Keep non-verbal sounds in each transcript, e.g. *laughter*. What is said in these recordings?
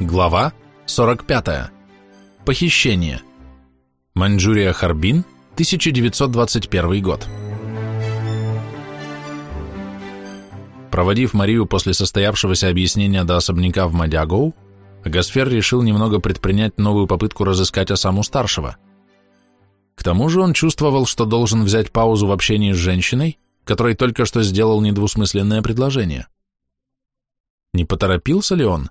Глава 45. Похищение. Маньчжурия Харбин, 1921 год. Проводив Марию после состоявшегося объяснения до особняка в Мадягоу, Гасфер решил немного предпринять новую попытку разыскать Осаму старшего. К тому же он чувствовал, что должен взять паузу в общении с женщиной, которой только что сделал недвусмысленное предложение. Не поторопился ли он?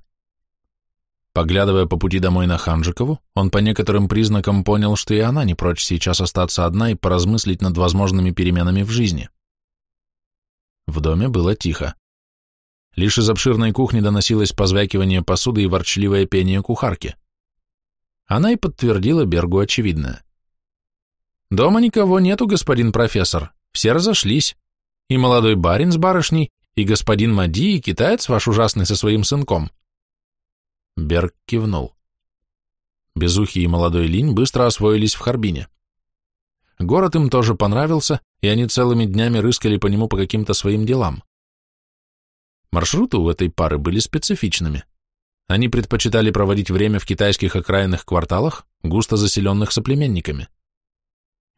Поглядывая по пути домой на Ханжикову, он по некоторым признакам понял, что и она не прочь сейчас остаться одна и поразмыслить над возможными переменами в жизни. В доме было тихо. Лишь из обширной кухни доносилось позвякивание посуды и ворчливое пение кухарки. Она и подтвердила Бергу очевидное. «Дома никого нету, господин профессор, все разошлись. И молодой барин с барышней, и господин Мади, и китаец ваш ужасный со своим сынком. Берг кивнул. Безухий и молодой Линь быстро освоились в Харбине. Город им тоже понравился, и они целыми днями рыскали по нему по каким-то своим делам. Маршруты у этой пары были специфичными. Они предпочитали проводить время в китайских окраинных кварталах, густо заселенных соплеменниками.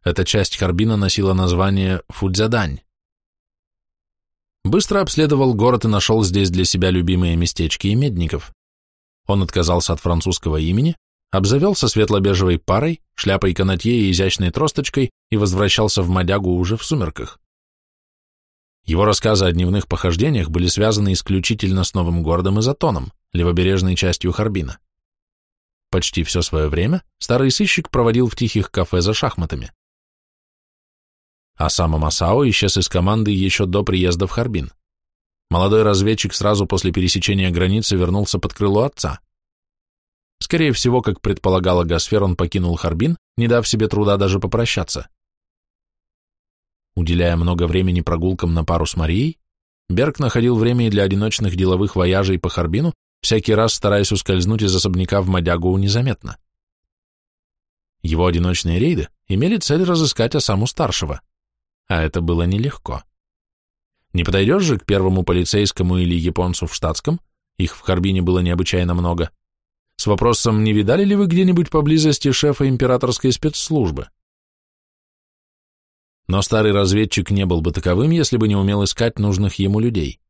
Эта часть Харбина носила название Фудзядань. Быстро обследовал город и нашел здесь для себя любимые местечки и медников. Он отказался от французского имени, обзавелся светло-бежевой парой, шляпой канатье и изящной тросточкой и возвращался в Мадягу уже в сумерках. Его рассказы о дневных похождениях были связаны исключительно с новым городом и затоном, левобережной частью Харбина. Почти все свое время старый сыщик проводил в тихих кафе за шахматами. А сам Масао исчез из команды еще до приезда в Харбин. Молодой разведчик сразу после пересечения границы вернулся под крыло отца. Скорее всего, как предполагала Гасфер, он покинул Харбин, не дав себе труда даже попрощаться. Уделяя много времени прогулкам на пару с Марией, Берг находил время и для одиночных деловых вояжей по Харбину, всякий раз стараясь ускользнуть из особняка в Мадягу незаметно. Его одиночные рейды имели цель разыскать Осаму старшего, а это было нелегко. Не подойдешь же к первому полицейскому или японцу в штатском, их в Харбине было необычайно много, с вопросом, не видали ли вы где-нибудь поблизости шефа императорской спецслужбы? Но старый разведчик не был бы таковым, если бы не умел искать нужных ему людей.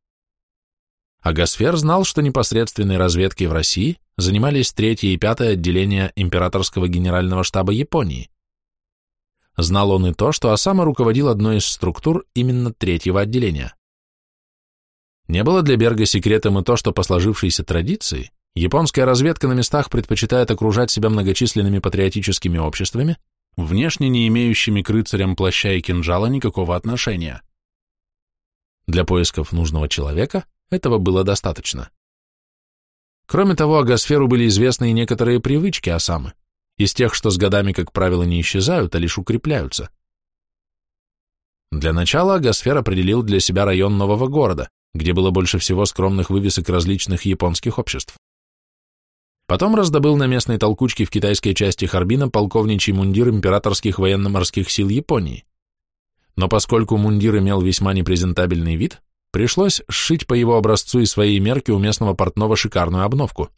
А Гасфер знал, что непосредственной разведкой в России занимались третье и пятое отделения императорского генерального штаба Японии. Знал он и то, что Осама руководил одной из структур именно третьего отделения. Не было для Берга секретом и то, что по сложившейся традиции японская разведка на местах предпочитает окружать себя многочисленными патриотическими обществами, внешне не имеющими к рыцарям плаща и кинжала никакого отношения. Для поисков нужного человека этого было достаточно. Кроме того, агосферу были известны и некоторые привычки Осамы из тех, что с годами, как правило, не исчезают, а лишь укрепляются. Для начала Агосфер определил для себя район нового города, где было больше всего скромных вывесок различных японских обществ. Потом раздобыл на местной толкучке в китайской части Харбина полковничий мундир императорских военно-морских сил Японии. Но поскольку мундир имел весьма непрезентабельный вид, пришлось сшить по его образцу и своей мерке у местного портного шикарную обновку.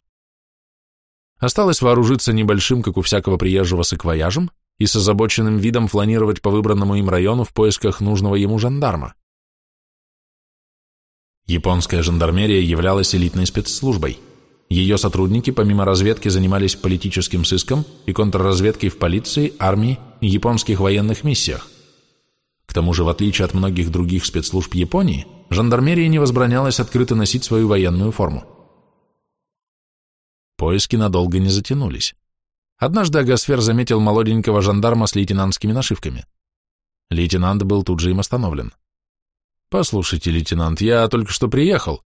Осталось вооружиться небольшим, как у всякого приезжего, саквояжем и с озабоченным видом фланировать по выбранному им району в поисках нужного ему жандарма. Японская жандармерия являлась элитной спецслужбой. Ее сотрудники помимо разведки занимались политическим сыском и контрразведкой в полиции, армии и японских военных миссиях. К тому же, в отличие от многих других спецслужб Японии, жандармерии не возбранялось открыто носить свою военную форму. Поиски надолго не затянулись. Однажды Агасфер заметил молоденького жандарма с лейтенантскими нашивками. Лейтенант был тут же им остановлен. «Послушайте, лейтенант, я только что приехал.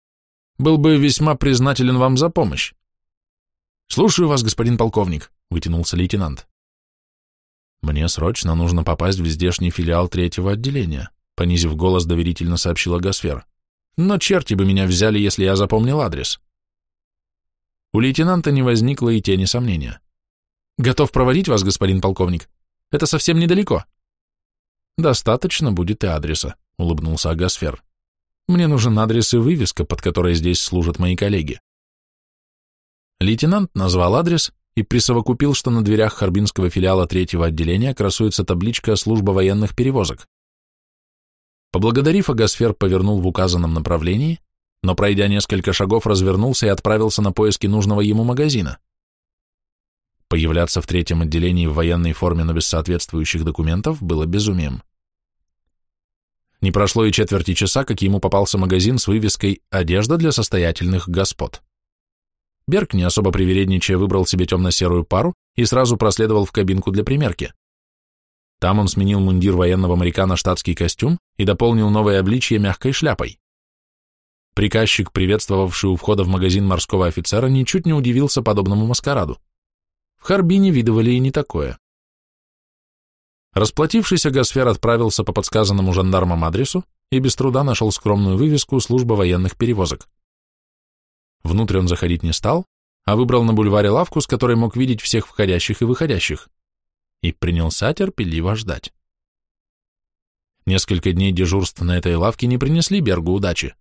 Был бы весьма признателен вам за помощь». «Слушаю вас, господин полковник», — вытянулся лейтенант. «Мне срочно нужно попасть в здешний филиал третьего отделения», — понизив голос, доверительно сообщила Гасфер. «Но черти бы меня взяли, если я запомнил адрес». У лейтенанта не возникло и тени сомнения. «Готов проводить вас, господин полковник? Это совсем недалеко». «Достаточно будет и адреса», — улыбнулся Агасфер. «Мне нужен адрес и вывеска, под которой здесь служат мои коллеги». Лейтенант назвал адрес и присовокупил, что на дверях Харбинского филиала третьего отделения красуется табличка «Служба военных перевозок». Поблагодарив, Агасфер повернул в указанном направлении, но, пройдя несколько шагов, развернулся и отправился на поиски нужного ему магазина. Появляться в третьем отделении в военной форме, но без соответствующих документов, было безумием. Не прошло и четверти часа, как ему попался магазин с вывеской «Одежда для состоятельных господ». Берг, не особо привередничая, выбрал себе темно-серую пару и сразу проследовал в кабинку для примерки. Там он сменил мундир военного моряка на штатский костюм и дополнил новое обличье мягкой шляпой. Приказчик, приветствовавший у входа в магазин морского офицера, ничуть не удивился подобному маскараду. В Харбине видывали и не такое. Расплатившийся Гасфер отправился по подсказанному жандармам адресу и без труда нашел скромную вывеску «Служба военных перевозок». Внутрь он заходить не стал, а выбрал на бульваре лавку, с которой мог видеть всех входящих и выходящих, и принялся терпеливо ждать. Несколько дней дежурств на этой лавке не принесли Бергу удачи.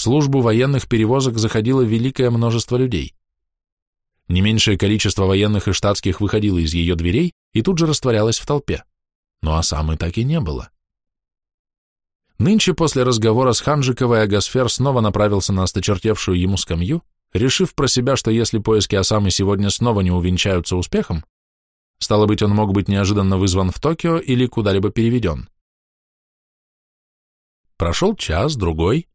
В службу военных перевозок заходило великое множество людей. Не меньшее количество военных и штатских выходило из ее дверей и тут же растворялось в толпе. Ну а самой так и не было. Нынче после разговора с Ханжиковой Агасфер снова направился на осточертевшую ему скамью, решив про себя, что если поиски Осамы сегодня снова не увенчаются успехом, стало быть, он мог быть неожиданно вызван в Токио или куда-либо переведен. Прошел час, другой.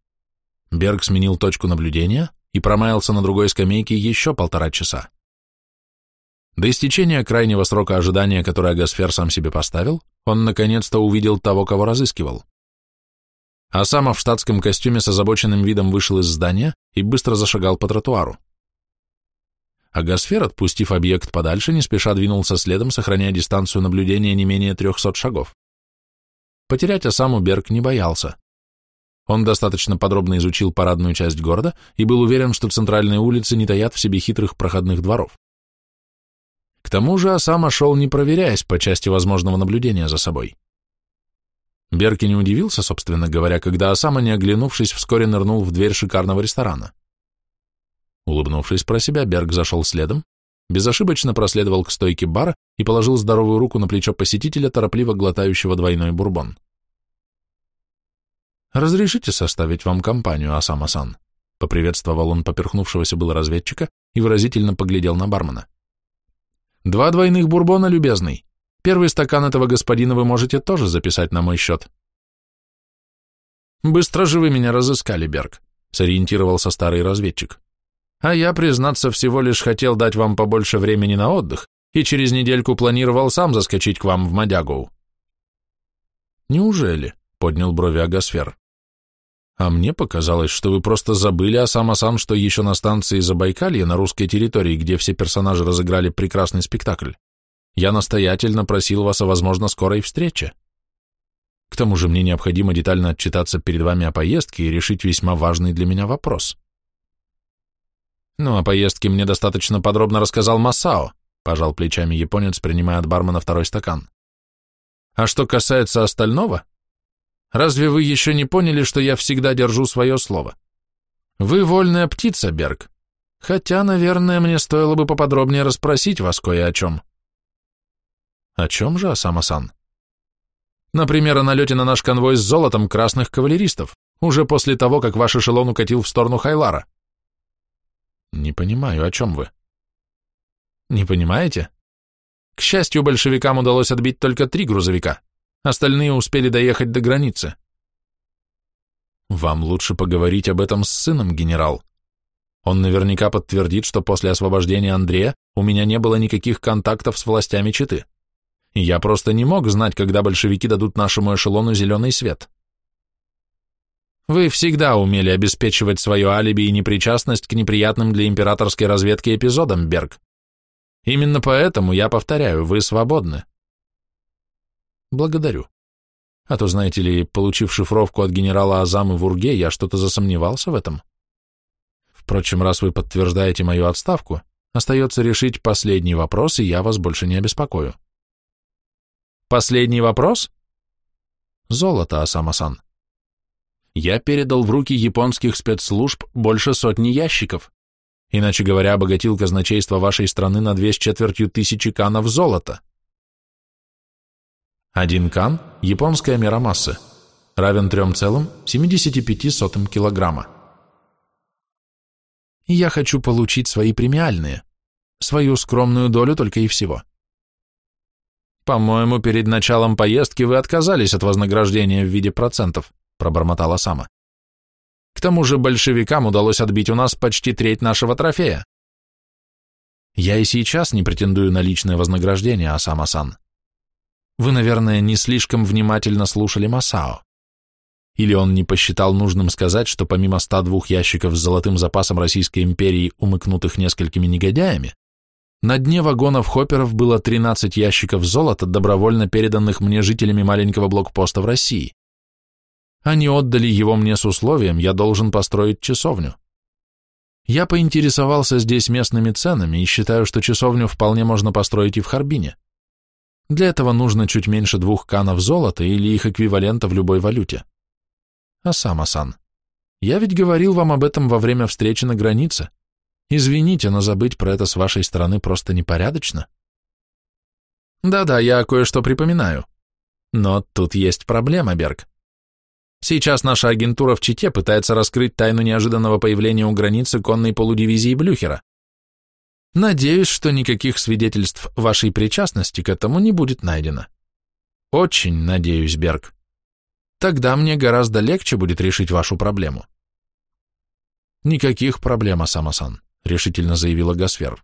Берг сменил точку наблюдения, и промаялся на другой скамейке еще полтора часа. До истечения крайнего срока ожидания, который Агасфер сам себе поставил, он наконец-то увидел того, кого разыскивал. А сам в штатском костюме с озабоченным видом вышел из здания и быстро зашагал по тротуару. Агасфер, отпустив объект подальше, не спеша двинулся следом, сохраняя дистанцию наблюдения не менее трехсот шагов. Потерять Осаму Берг не боялся. Он достаточно подробно изучил парадную часть города и был уверен, что центральные улицы не таят в себе хитрых проходных дворов. К тому же Осама шел, не проверяясь по части возможного наблюдения за собой. Берки не удивился, собственно говоря, когда Осама, не оглянувшись, вскоре нырнул в дверь шикарного ресторана. Улыбнувшись про себя, Берг зашел следом, безошибочно проследовал к стойке бара и положил здоровую руку на плечо посетителя, торопливо глотающего двойной бурбон. «Разрешите составить вам компанию, Асама-сан?» — поприветствовал он поперхнувшегося было разведчика и выразительно поглядел на бармена. «Два двойных бурбона, любезный. Первый стакан этого господина вы можете тоже записать на мой счет». «Быстро же вы меня разыскали, Берг», — сориентировался старый разведчик. «А я, признаться, всего лишь хотел дать вам побольше времени на отдых и через недельку планировал сам заскочить к вам в Мадягоу». «Неужели?» — поднял брови Агасфер. А мне показалось, что вы просто забыли о сам что еще на станции Забайкалье на русской территории, где все персонажи разыграли прекрасный спектакль, я настоятельно просил вас о, возможно, скорой встрече. К тому же мне необходимо детально отчитаться перед вами о поездке и решить весьма важный для меня вопрос. Ну, о поездке мне достаточно подробно рассказал Масао, пожал плечами японец, принимая от бармена второй стакан. А что касается остального, Разве вы еще не поняли, что я всегда держу свое слово? Вы вольная птица, Берг. Хотя, наверное, мне стоило бы поподробнее расспросить вас кое о чем. О чем же, Асама-сан? Например, о налете на наш конвой с золотом красных кавалеристов, уже после того, как ваш эшелон укатил в сторону Хайлара. Не понимаю, о чем вы? Не понимаете? К счастью, большевикам удалось отбить только три грузовика. Остальные успели доехать до границы. Вам лучше поговорить об этом с сыном, генерал. Он наверняка подтвердит, что после освобождения Андрея у меня не было никаких контактов с властями Читы. Я просто не мог знать, когда большевики дадут нашему эшелону зеленый свет. Вы всегда умели обеспечивать свое алиби и непричастность к неприятным для императорской разведки эпизодам, Берг. Именно поэтому я повторяю, вы свободны. Благодарю. А то, знаете ли, получив шифровку от генерала Азамы в Урге, я что-то засомневался в этом. Впрочем, раз вы подтверждаете мою отставку, остается решить последний вопрос, и я вас больше не обеспокою. Последний вопрос? Золото, Асама-сан. Я передал в руки японских спецслужб больше сотни ящиков. Иначе говоря, обогатил казначейство вашей страны на две с четвертью тысячи канов золота. Один кан – японская мера массы, равен 3,75 килограмма. Я хочу получить свои премиальные, свою скромную долю только и всего. По-моему, перед началом поездки вы отказались от вознаграждения в виде процентов, пробормотала Сама. К тому же большевикам удалось отбить у нас почти треть нашего трофея. Я и сейчас не претендую на личное вознаграждение, Асама-сан. Вы, наверное, не слишком внимательно слушали Масао. Или он не посчитал нужным сказать, что помимо 102 ящиков с золотым запасом Российской империи, умыкнутых несколькими негодяями, на дне вагонов хопперов было 13 ящиков золота, добровольно переданных мне жителями маленького блокпоста в России. Они отдали его мне с условием, я должен построить часовню. Я поинтересовался здесь местными ценами и считаю, что часовню вполне можно построить и в Харбине. Для этого нужно чуть меньше двух канов золота или их эквивалента в любой валюте. Асама-сан, я ведь говорил вам об этом во время встречи на границе. Извините, но забыть про это с вашей стороны просто непорядочно. Да-да, я кое-что припоминаю. Но тут есть проблема, Берг. Сейчас наша агентура в Чите пытается раскрыть тайну неожиданного появления у границы конной полудивизии Блюхера. Надеюсь, что никаких свидетельств вашей причастности к этому не будет найдено. Очень надеюсь, Берг. Тогда мне гораздо легче будет решить вашу проблему. Никаких проблем, Асама-сан, решительно заявила Гасфер.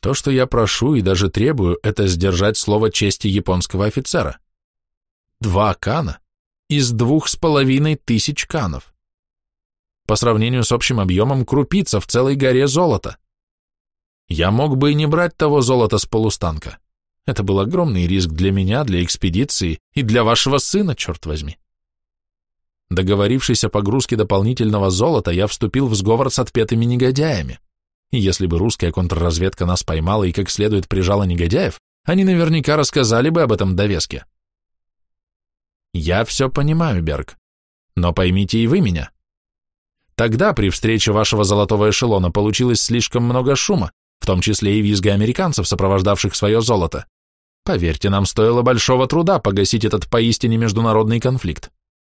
То, что я прошу и даже требую, это сдержать слово чести японского офицера. Два кана из двух с половиной тысяч канов. По сравнению с общим объемом крупица в целой горе золота. Я мог бы и не брать того золота с полустанка. Это был огромный риск для меня, для экспедиции и для вашего сына, черт возьми. Договорившись о погрузке дополнительного золота, я вступил в сговор с отпетыми негодяями. И если бы русская контрразведка нас поймала и как следует прижала негодяев, они наверняка рассказали бы об этом довеске. Я все понимаю, Берг, но поймите и вы меня. Тогда при встрече вашего золотого эшелона получилось слишком много шума, в том числе и визга американцев, сопровождавших свое золото. Поверьте, нам стоило большого труда погасить этот поистине международный конфликт.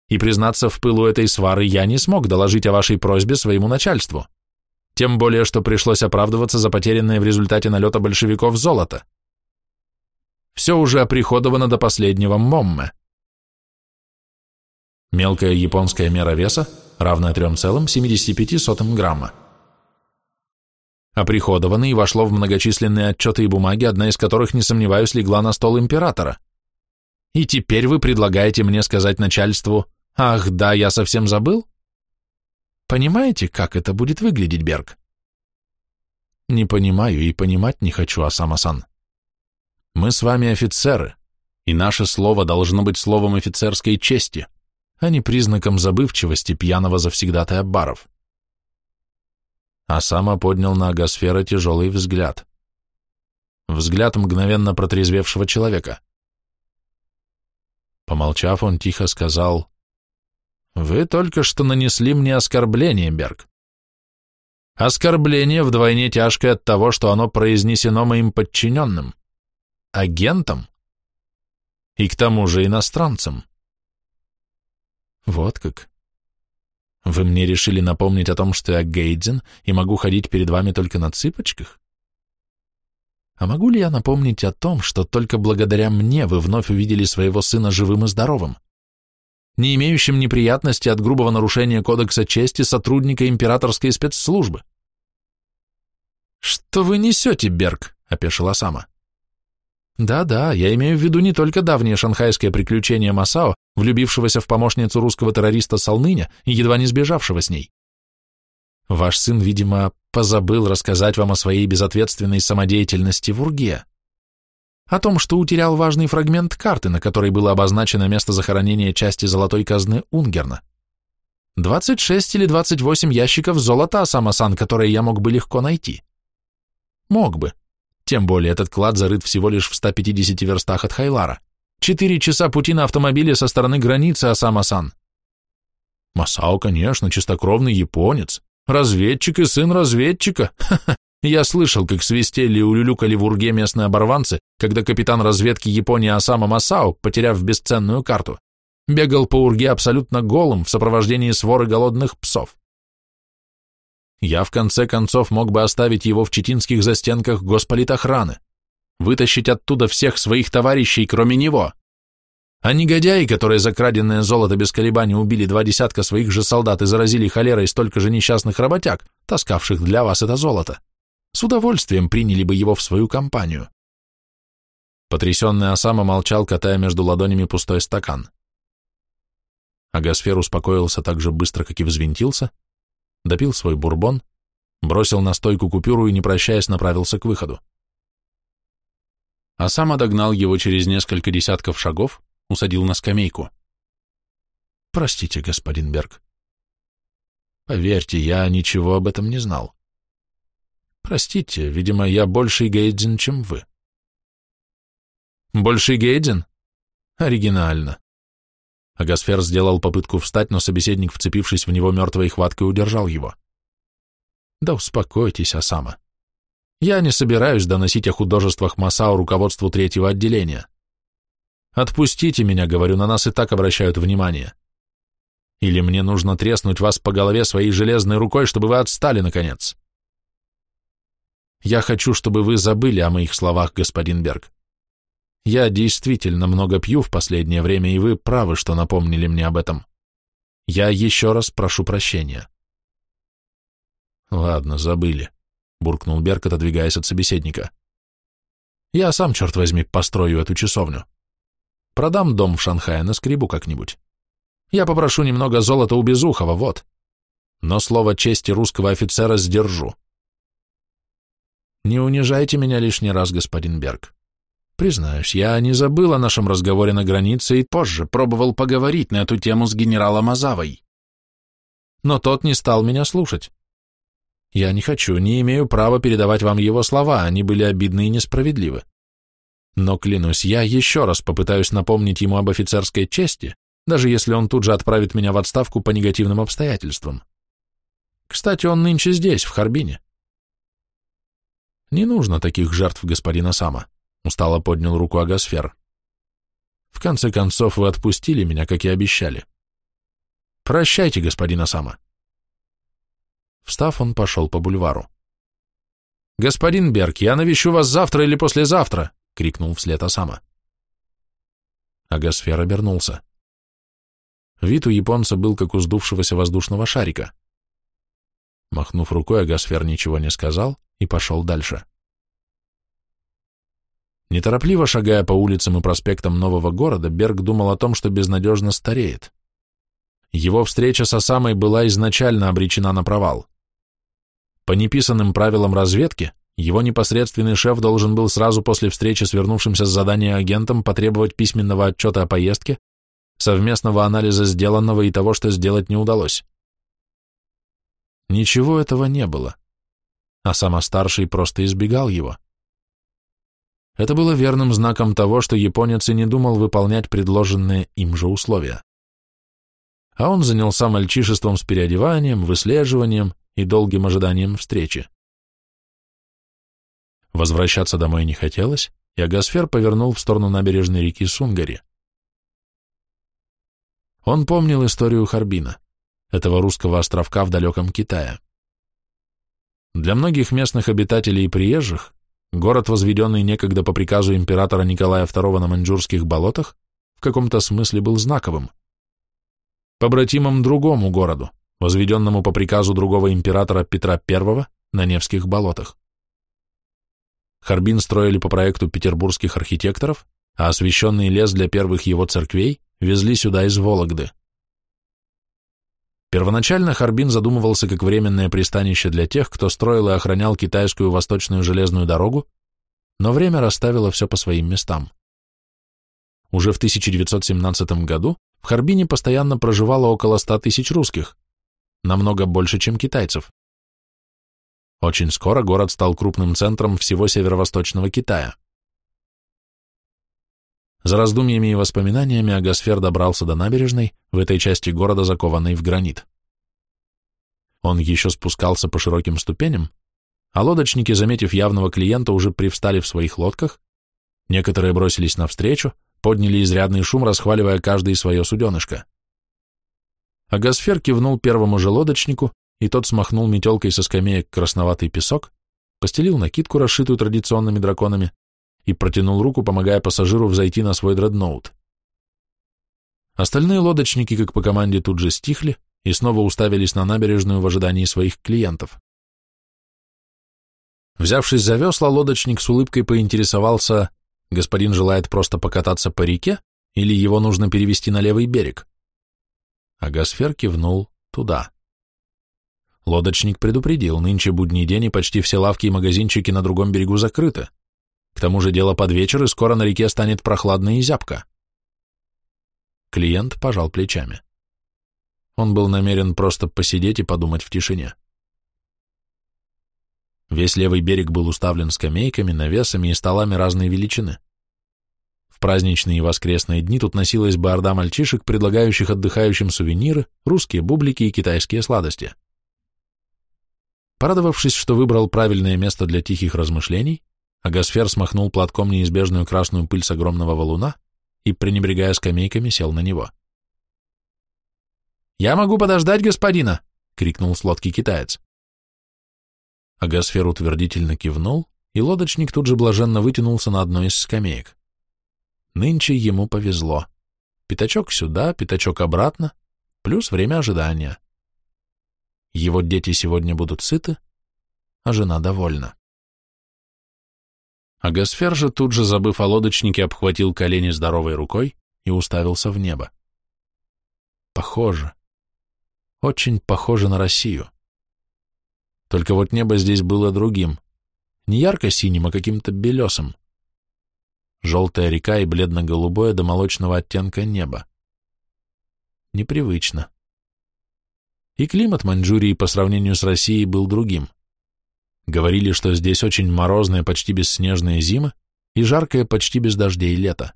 И признаться в пылу этой свары я не смог доложить о вашей просьбе своему начальству. Тем более, что пришлось оправдываться за потерянное в результате налета большевиков золото. Все уже оприходовано до последнего момме. Мелкая японская мера веса, равная 3,75 грамма оприходовано и вошло в многочисленные отчеты и бумаги, одна из которых, не сомневаюсь, легла на стол императора. И теперь вы предлагаете мне сказать начальству, ах да, я совсем забыл? Понимаете, как это будет выглядеть, Берг? Не понимаю и понимать не хочу, Асама-сан. Мы с вами офицеры, и наше слово должно быть словом офицерской чести, а не признаком забывчивости пьяного завсегдатая баров а сама поднял на Агосфера тяжелый взгляд. Взгляд мгновенно протрезвевшего человека. Помолчав, он тихо сказал, «Вы только что нанесли мне оскорбление, Берг. Оскорбление вдвойне тяжкое от того, что оно произнесено моим подчиненным, агентом и к тому же иностранцем». Вот как. Вы мне решили напомнить о том, что я Гейдзен и могу ходить перед вами только на цыпочках? А могу ли я напомнить о том, что только благодаря мне вы вновь увидели своего сына живым и здоровым, не имеющим неприятности от грубого нарушения кодекса чести сотрудника императорской спецслужбы? «Что вы несете, Берг?» — опешила Сама. Да-да, я имею в виду не только давнее шанхайское приключение Масао, влюбившегося в помощницу русского террориста Салныня и едва не сбежавшего с ней. Ваш сын, видимо, позабыл рассказать вам о своей безответственной самодеятельности в Урге. О том, что утерял важный фрагмент карты, на которой было обозначено место захоронения части золотой казны Унгерна. 26 или 28 ящиков золота, Асама-сан, которые я мог бы легко найти. Мог бы. Тем более этот клад зарыт всего лишь в 150 верстах от Хайлара. Четыре часа пути на автомобиле со стороны границы Асама-сан. Масао, конечно, чистокровный японец, Разведчик и сын разведчика. *laughs* Я слышал, как свистели и улюлюкали в Урге местные оборванцы, когда капитан разведки Японии Осама Масао, потеряв бесценную карту, бегал по Урге абсолютно голым в сопровождении своры голодных псов. Я в конце концов мог бы оставить его в читинских застенках госполитохраны, вытащить оттуда всех своих товарищей, кроме него. А негодяи, которые за краденное золото без колебаний убили два десятка своих же солдат и заразили холерой столько же несчастных работяг, таскавших для вас это золото, с удовольствием приняли бы его в свою компанию. Потрясенный Осама молчал, катая между ладонями пустой стакан. Агасфер успокоился так же быстро, как и взвинтился, допил свой бурбон, бросил на стойку купюру и, не прощаясь, направился к выходу. Осама догнал его через несколько десятков шагов, усадил на скамейку. «Простите, господин Берг. Поверьте, я ничего об этом не знал. Простите, видимо, я больше гейдзин, чем вы». «Больше гейдзин? Оригинально». Агасфер сделал попытку встать, но собеседник, вцепившись в него мертвой хваткой, удержал его. «Да успокойтесь, Осама. Я не собираюсь доносить о художествах Масао руководству третьего отделения. Отпустите меня, говорю, на нас и так обращают внимание. Или мне нужно треснуть вас по голове своей железной рукой, чтобы вы отстали, наконец. Я хочу, чтобы вы забыли о моих словах, господин Берг. Я действительно много пью в последнее время, и вы правы, что напомнили мне об этом. Я еще раз прошу прощения. Ладно, забыли, буркнул Берг, отодвигаясь от собеседника. Я сам, черт возьми, построю эту часовню. Продам дом в Шанхае, наскребу как-нибудь. Я попрошу немного золота у Безухова, вот. Но слово чести русского офицера сдержу. Не унижайте меня лишний раз, господин Берг. Признаюсь, я не забыл о нашем разговоре на границе и позже пробовал поговорить на эту тему с генералом Азавой. Но тот не стал меня слушать. Я не хочу, не имею права передавать вам его слова, они были обидны и несправедливы. Но, клянусь, я еще раз попытаюсь напомнить ему об офицерской чести, даже если он тут же отправит меня в отставку по негативным обстоятельствам. Кстати, он нынче здесь, в Харбине. Не нужно таких жертв господина Сама, устало поднял руку Агасфер. В конце концов, вы отпустили меня, как и обещали. Прощайте, господин Асама. Встав, он пошел по бульвару. «Господин Берг, я навещу вас завтра или послезавтра!» — крикнул вслед Осама. Агасфер обернулся. Вид у японца был как у сдувшегося воздушного шарика. Махнув рукой, Агасфер ничего не сказал и пошел дальше. Неторопливо шагая по улицам и проспектам нового города, Берг думал о том, что безнадежно стареет. Его встреча с Осамой была изначально обречена на провал. По неписанным правилам разведки, его непосредственный шеф должен был сразу после встречи с вернувшимся с задания агентом потребовать письменного отчета о поездке, совместного анализа сделанного и того, что сделать не удалось. Ничего этого не было, а сама старший просто избегал его. Это было верным знаком того, что японец и не думал выполнять предложенные им же условия. А он занялся мальчишеством с переодеванием, выслеживанием и долгим ожиданием встречи. Возвращаться домой не хотелось, и Агасфер повернул в сторону набережной реки Сунгари. Он помнил историю Харбина, этого русского островка в далеком Китае. Для многих местных обитателей и приезжих город, возведенный некогда по приказу императора Николая II на маньчжурских болотах, в каком-то смысле был знаковым. Побратимом другому городу, возведенному по приказу другого императора Петра I на Невских болотах. Харбин строили по проекту петербургских архитекторов, а освященный лес для первых его церквей везли сюда из Вологды. Первоначально Харбин задумывался как временное пристанище для тех, кто строил и охранял китайскую восточную железную дорогу, но время расставило все по своим местам. Уже в 1917 году в Харбине постоянно проживало около 100 тысяч русских, намного больше, чем китайцев. Очень скоро город стал крупным центром всего северо-восточного Китая. За раздумьями и воспоминаниями Агасфер добрался до набережной, в этой части города закованной в гранит. Он еще спускался по широким ступеням, а лодочники, заметив явного клиента, уже привстали в своих лодках, некоторые бросились навстречу, подняли изрядный шум, расхваливая каждый свое суденышко. А Гасфер кивнул первому же лодочнику, и тот смахнул метелкой со скамеек красноватый песок, постелил накидку, расшитую традиционными драконами, и протянул руку, помогая пассажиру взойти на свой дредноут. Остальные лодочники, как по команде, тут же стихли и снова уставились на набережную в ожидании своих клиентов. Взявшись за весла, лодочник с улыбкой поинтересовался, господин желает просто покататься по реке или его нужно перевести на левый берег? А Гасфер кивнул туда. Лодочник предупредил, нынче будний день и почти все лавки и магазинчики на другом берегу закрыты. К тому же дело под вечер, и скоро на реке станет прохладно и зябко. Клиент пожал плечами. Он был намерен просто посидеть и подумать в тишине. Весь левый берег был уставлен скамейками, навесами и столами разной величины. В праздничные и воскресные дни тут носилась бы мальчишек, предлагающих отдыхающим сувениры, русские бублики и китайские сладости. Порадовавшись, что выбрал правильное место для тихих размышлений, Агасфер смахнул платком неизбежную красную пыль с огромного валуна и, пренебрегая скамейками, сел на него. «Я могу подождать господина!» — крикнул с лодки китаец. Агасфер утвердительно кивнул, и лодочник тут же блаженно вытянулся на одной из скамеек. Нынче ему повезло. Пятачок сюда, пятачок обратно, плюс время ожидания. Его дети сегодня будут сыты, а жена довольна. А Гасфер же, тут же забыв о лодочнике, обхватил колени здоровой рукой и уставился в небо. Похоже. Очень похоже на Россию. Только вот небо здесь было другим. Не ярко-синим, а каким-то белесым. Желтая река и бледно-голубое до молочного оттенка небо. Непривычно. И климат Маньчжурии по сравнению с Россией был другим. Говорили, что здесь очень морозные, почти бесснежные зимы и жаркое, почти без дождей лето.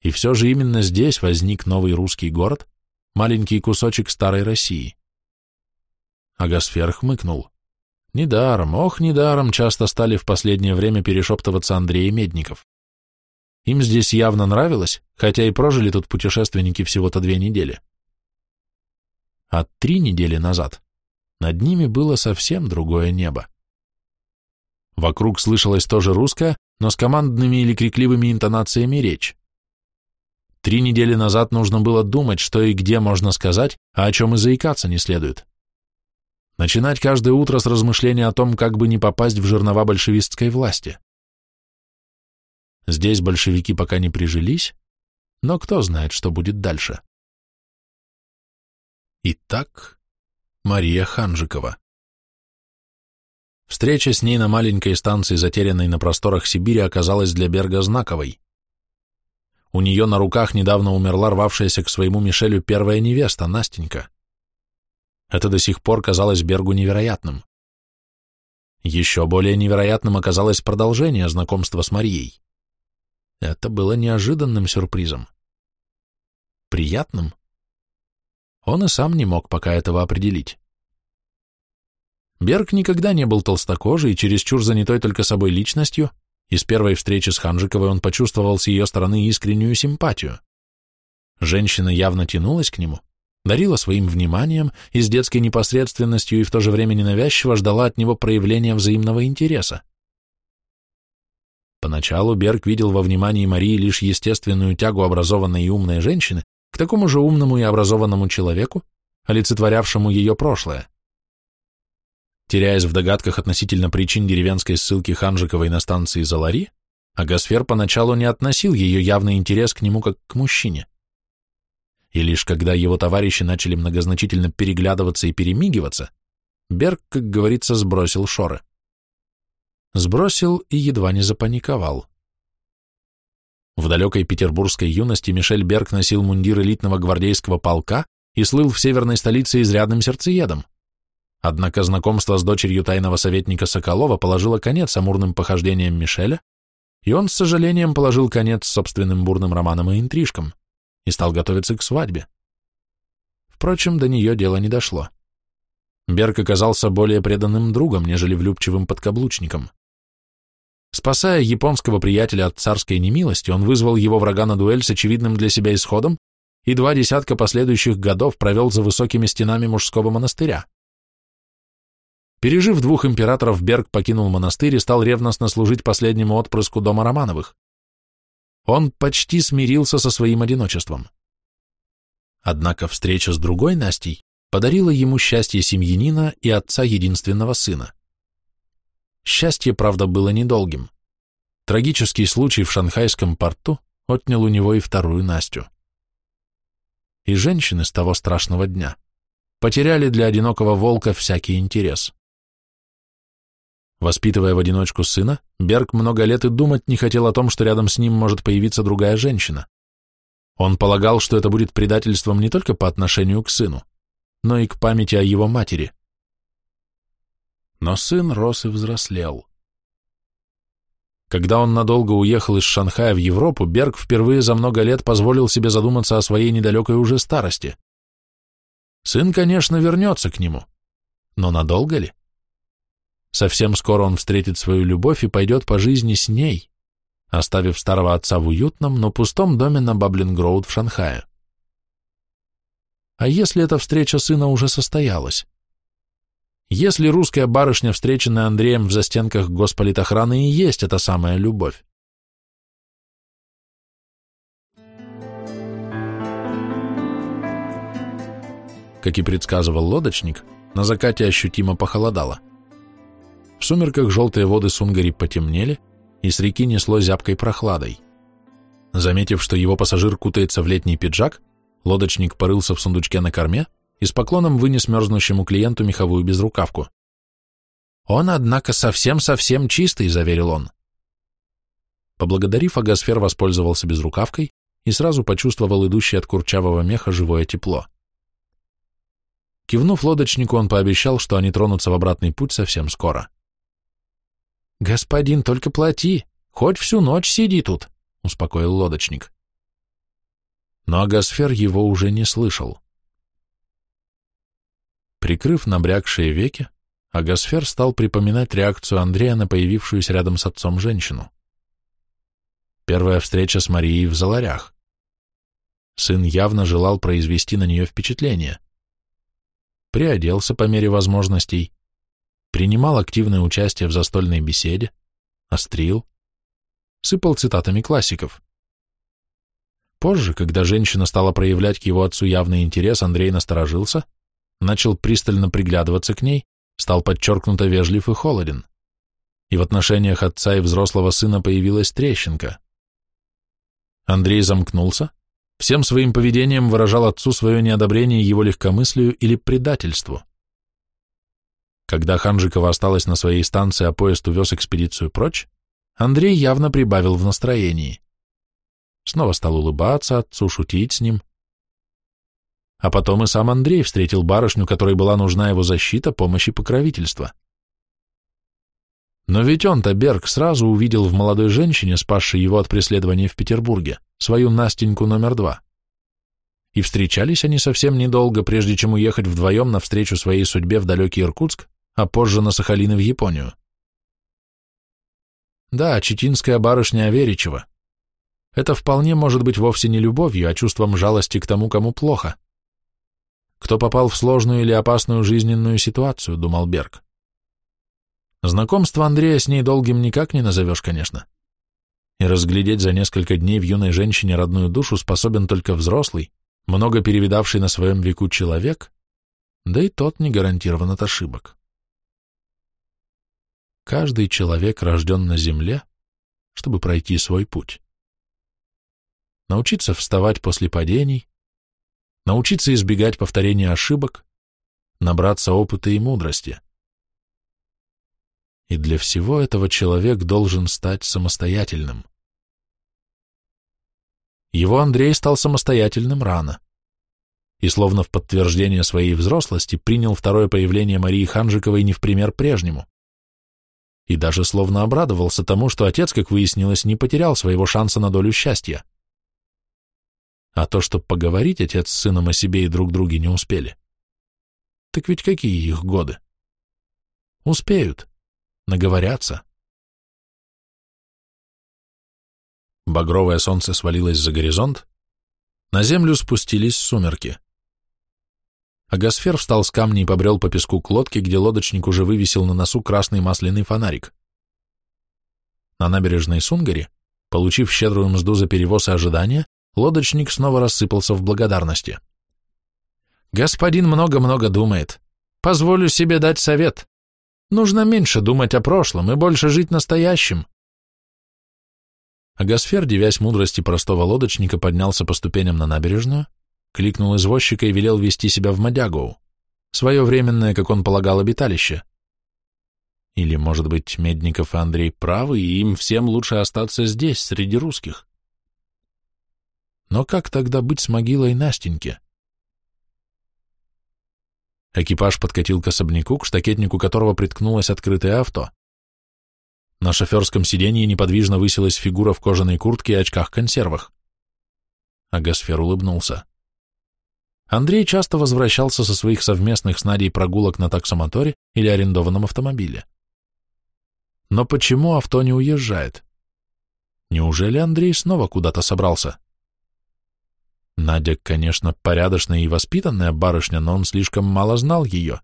И все же именно здесь возник новый русский город, маленький кусочек старой России. Агасфер хмыкнул. Недаром, ох, недаром часто стали в последнее время перешептываться Андрей и Медников. Им здесь явно нравилось, хотя и прожили тут путешественники всего-то две недели а три недели назад над ними было совсем другое небо. Вокруг слышалось тоже русское, но с командными или крикливыми интонациями речь. Три недели назад нужно было думать, что и где можно сказать, а о чем и заикаться не следует. Начинать каждое утро с размышления о том, как бы не попасть в жернова большевистской власти. Здесь большевики пока не прижились, но кто знает, что будет дальше. Итак, Мария Ханжикова. Встреча с ней на маленькой станции, затерянной на просторах Сибири, оказалась для Берга знаковой. У нее на руках недавно умерла рвавшаяся к своему Мишелю первая невеста, Настенька. Это до сих пор казалось Бергу невероятным. Еще более невероятным оказалось продолжение знакомства с Марией. Это было неожиданным сюрпризом. Приятным, он и сам не мог пока этого определить. Берг никогда не был толстокожий и чересчур занятой только собой личностью, и с первой встречи с Ханжиковой он почувствовал с ее стороны искреннюю симпатию. Женщина явно тянулась к нему, дарила своим вниманием и с детской непосредственностью и в то же время ненавязчиво ждала от него проявления взаимного интереса. Поначалу Берг видел во внимании Марии лишь естественную тягу образованной и умной женщины, такому же умному и образованному человеку, олицетворявшему ее прошлое. Теряясь в догадках относительно причин деревенской ссылки Ханжиковой на станции Залари, Агасфер поначалу не относил ее явный интерес к нему как к мужчине. И лишь когда его товарищи начали многозначительно переглядываться и перемигиваться, Берг, как говорится, сбросил шоры. Сбросил и едва не запаниковал. В далекой петербургской юности Мишель Берг носил мундир элитного гвардейского полка и слыл в северной столице изрядным сердцеедом. Однако знакомство с дочерью тайного советника Соколова положило конец амурным похождениям Мишеля, и он с сожалением положил конец собственным бурным романам и интрижкам и стал готовиться к свадьбе. Впрочем, до нее дело не дошло. Берг оказался более преданным другом, нежели влюбчивым подкаблучником. Спасая японского приятеля от царской немилости, он вызвал его врага на дуэль с очевидным для себя исходом и два десятка последующих годов провел за высокими стенами мужского монастыря. Пережив двух императоров, Берг покинул монастырь и стал ревностно служить последнему отпрыску дома Романовых. Он почти смирился со своим одиночеством. Однако встреча с другой Настей подарила ему счастье семьянина и отца единственного сына. Счастье, правда, было недолгим. Трагический случай в шанхайском порту отнял у него и вторую Настю. И женщины с того страшного дня потеряли для одинокого волка всякий интерес. Воспитывая в одиночку сына, Берг много лет и думать не хотел о том, что рядом с ним может появиться другая женщина. Он полагал, что это будет предательством не только по отношению к сыну, но и к памяти о его матери. Но сын рос и взрослел. Когда он надолго уехал из Шанхая в Европу, Берг впервые за много лет позволил себе задуматься о своей недалекой уже старости. Сын, конечно, вернется к нему, но надолго ли? Совсем скоро он встретит свою любовь и пойдет по жизни с ней, оставив старого отца в уютном, но пустом доме на Баблингроуд в Шанхае. А если эта встреча сына уже состоялась? Если русская барышня, встреченная Андреем в застенках госполитохраны, и есть эта самая любовь? Как и предсказывал лодочник, на закате ощутимо похолодало. В сумерках желтые воды Сунгари потемнели, и с реки несло зябкой прохладой. Заметив, что его пассажир кутается в летний пиджак, лодочник порылся в сундучке на корме и с поклоном вынес мерзнущему клиенту меховую безрукавку. «Он, однако, совсем-совсем чистый», — заверил он. Поблагодарив, Агасфер воспользовался безрукавкой и сразу почувствовал идущее от курчавого меха живое тепло. Кивнув лодочнику, он пообещал, что они тронутся в обратный путь совсем скоро. «Господин, только плати, хоть всю ночь сиди тут», — успокоил лодочник. Но Агасфер его уже не слышал. Прикрыв набрякшие веки, Агасфер стал припоминать реакцию Андрея на появившуюся рядом с отцом женщину. Первая встреча с Марией в Заларях. Сын явно желал произвести на нее впечатление. Приоделся по мере возможностей, принимал активное участие в застольной беседе, острил, сыпал цитатами классиков. Позже, когда женщина стала проявлять к его отцу явный интерес, Андрей насторожился, начал пристально приглядываться к ней, стал подчеркнуто вежлив и холоден. И в отношениях отца и взрослого сына появилась трещинка. Андрей замкнулся, всем своим поведением выражал отцу свое неодобрение его легкомыслию или предательству. Когда Ханжикова осталась на своей станции, а поезд увез экспедицию прочь, Андрей явно прибавил в настроении. Снова стал улыбаться отцу, шутить с ним. А потом и сам Андрей встретил барышню, которой была нужна его защита, помощь и покровительство. Но ведь он-то, Берг, сразу увидел в молодой женщине, спасшей его от преследования в Петербурге, свою Настеньку номер два. И встречались они совсем недолго, прежде чем уехать вдвоем навстречу своей судьбе в далекий Иркутск, а позже на Сахалин и в Японию. Да, читинская барышня Аверичева. Это вполне может быть вовсе не любовью, а чувством жалости к тому, кому плохо. Кто попал в сложную или опасную жизненную ситуацию, думал Берг. Знакомство Андрея с ней долгим никак не назовешь, конечно. И разглядеть за несколько дней в юной женщине родную душу способен только взрослый, много перевидавший на своем веку человек, да и тот не гарантирован от ошибок. Каждый человек рожден на земле, чтобы пройти свой путь. Научиться вставать после падений, научиться избегать повторения ошибок, набраться опыта и мудрости. И для всего этого человек должен стать самостоятельным. Его Андрей стал самостоятельным рано и, словно в подтверждение своей взрослости, принял второе появление Марии Ханжиковой не в пример прежнему и даже словно обрадовался тому, что отец, как выяснилось, не потерял своего шанса на долю счастья. А то, что поговорить отец с сыном о себе и друг друге не успели, Так ведь какие их годы? Успеют, наговорятся. Багровое солнце свалилось за горизонт, на землю спустились сумерки. Агасфер встал с камня и побрел по песку к лодке, где лодочник уже вывесил на носу красный масляный фонарик. На набережной Сунгари, получив щедрую мзду за перевоз и ожидания, лодочник снова рассыпался в благодарности. «Господин много-много думает. Позволю себе дать совет. Нужно меньше думать о прошлом и больше жить настоящим». Агасфер, девясь мудрости простого лодочника, поднялся по ступеням на набережную, кликнул извозчика и велел вести себя в Мадягоу, свое временное, как он полагал, обиталище. Или, может быть, Медников и Андрей правы, и им всем лучше остаться здесь, среди русских? Но как тогда быть с могилой Настеньки? Экипаж подкатил к особняку, к штакетнику которого приткнулось открытое авто. На шоферском сиденье неподвижно высилась фигура в кожаной куртке и очках-консервах. Агасфер улыбнулся. Андрей часто возвращался со своих совместных с Надей прогулок на таксомоторе или арендованном автомобиле. Но почему авто не уезжает? Неужели Андрей снова куда-то собрался? Надя, конечно, порядочная и воспитанная барышня, но он слишком мало знал ее.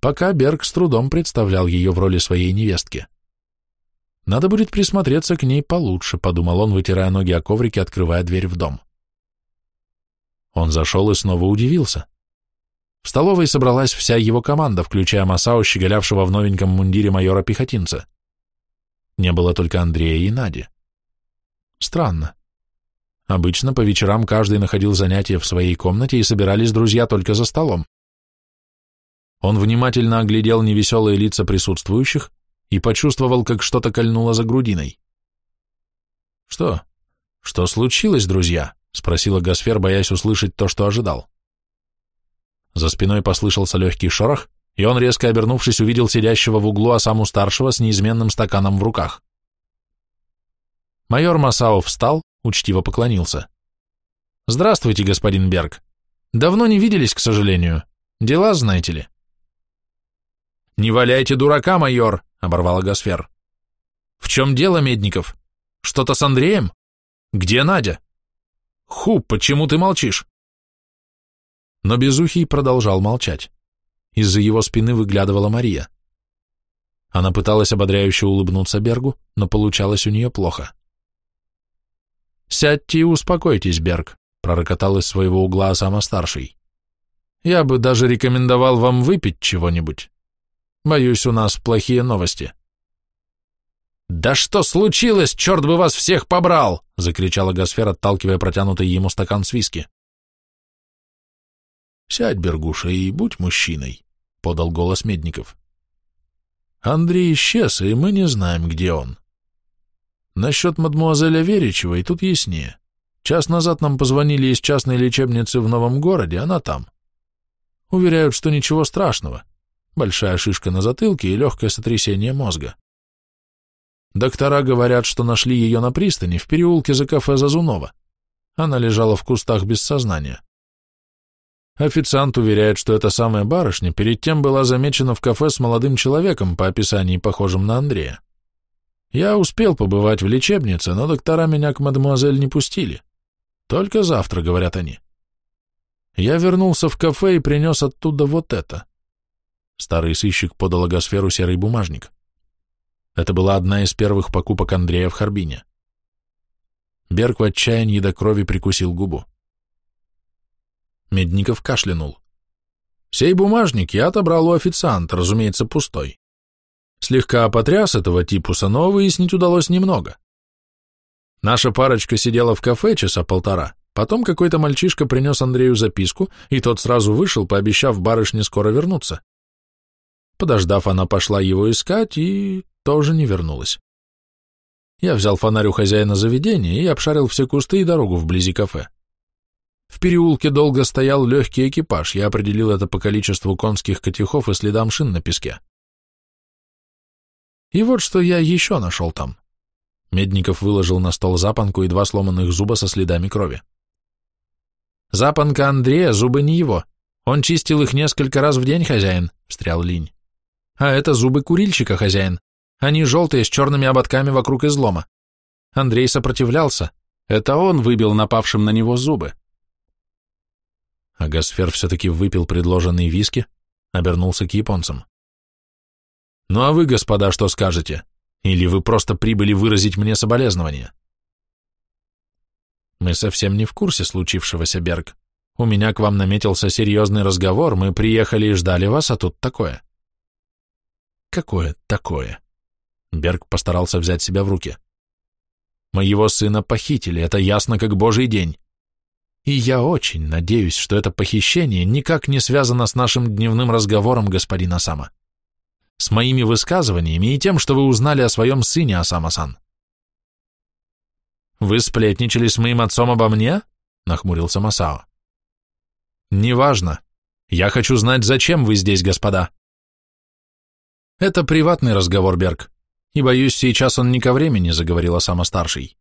Пока Берг с трудом представлял ее в роли своей невестки. Надо будет присмотреться к ней получше, подумал он, вытирая ноги о коврике, открывая дверь в дом. Он зашел и снова удивился. В столовой собралась вся его команда, включая Масао, щеголявшего в новеньком мундире майора-пехотинца. Не было только Андрея и Нади. Странно. Обычно по вечерам каждый находил занятия в своей комнате и собирались друзья только за столом. Он внимательно оглядел невеселые лица присутствующих и почувствовал, как что-то кольнуло за грудиной. «Что? Что случилось, друзья?» — спросила Гасфер, боясь услышать то, что ожидал. За спиной послышался легкий шорох, и он, резко обернувшись, увидел сидящего в углу Осаму старшего с неизменным стаканом в руках. Майор Масао встал, учтиво поклонился. «Здравствуйте, господин Берг. Давно не виделись, к сожалению. Дела, знаете ли?» «Не валяйте дурака, майор!» — оборвала Гасфер. «В чем дело, Медников? Что-то с Андреем? Где Надя?» «Ху, почему ты молчишь?» Но Безухий продолжал молчать. Из-за его спины выглядывала Мария. Она пыталась ободряюще улыбнуться Бергу, но получалось у нее плохо. «Сядьте и успокойтесь, Берг», — пророкотал из своего угла сама старший. «Я бы даже рекомендовал вам выпить чего-нибудь. Боюсь, у нас плохие новости». «Да что случилось, черт бы вас всех побрал!» — закричала Гасфер, отталкивая протянутый ему стакан с виски. «Сядь, Бергуша, и будь мужчиной», — подал голос Медников. «Андрей исчез, и мы не знаем, где он. Насчет мадмуазеля Веричевой тут яснее. Час назад нам позвонили из частной лечебницы в новом городе, она там. Уверяют, что ничего страшного. Большая шишка на затылке и легкое сотрясение мозга. Доктора говорят, что нашли ее на пристани в переулке за кафе Зазунова. Она лежала в кустах без сознания. Официант уверяет, что эта самая барышня перед тем была замечена в кафе с молодым человеком, по описанию похожим на Андрея. Я успел побывать в лечебнице, но доктора меня к мадемуазель не пустили. Только завтра, говорят они. Я вернулся в кафе и принес оттуда вот это. Старый сыщик подал агосферу серый бумажник. Это была одна из первых покупок Андрея в Харбине. Берг в отчаянии до крови прикусил губу. Медников кашлянул. Сей бумажник я отобрал у официанта, разумеется, пустой. Слегка потряс этого типуса, но выяснить удалось немного. Наша парочка сидела в кафе часа полтора, потом какой-то мальчишка принес Андрею записку, и тот сразу вышел, пообещав барышне скоро вернуться. Подождав, она пошла его искать и тоже не вернулась. Я взял фонарь у хозяина заведения и обшарил все кусты и дорогу вблизи кафе. В переулке долго стоял легкий экипаж, я определил это по количеству конских котехов и следам шин на песке. И вот что я еще нашел там. Медников выложил на стол запонку и два сломанных зуба со следами крови. Запонка Андрея, зубы не его. Он чистил их несколько раз в день, хозяин, встрял Линь. А это зубы курильщика, хозяин. Они желтые, с черными ободками вокруг излома. Андрей сопротивлялся. Это он выбил напавшим на него зубы. А Гасфер все-таки выпил предложенные виски, обернулся к японцам. «Ну а вы, господа, что скажете? Или вы просто прибыли выразить мне соболезнования?» «Мы совсем не в курсе случившегося, Берг. У меня к вам наметился серьезный разговор, мы приехали и ждали вас, а тут такое». «Какое такое?» Берг постарался взять себя в руки. «Моего сына похитили, это ясно как божий день. И я очень надеюсь, что это похищение никак не связано с нашим дневным разговором, господин Асама. С моими высказываниями и тем, что вы узнали о своем сыне, Асама-сан. «Вы сплетничали с моим отцом обо мне?» — нахмурился Масао. «Неважно. Я хочу знать, зачем вы здесь, господа». «Это приватный разговор, Берг, и, боюсь, сейчас он не ко времени», — заговорила сама старший.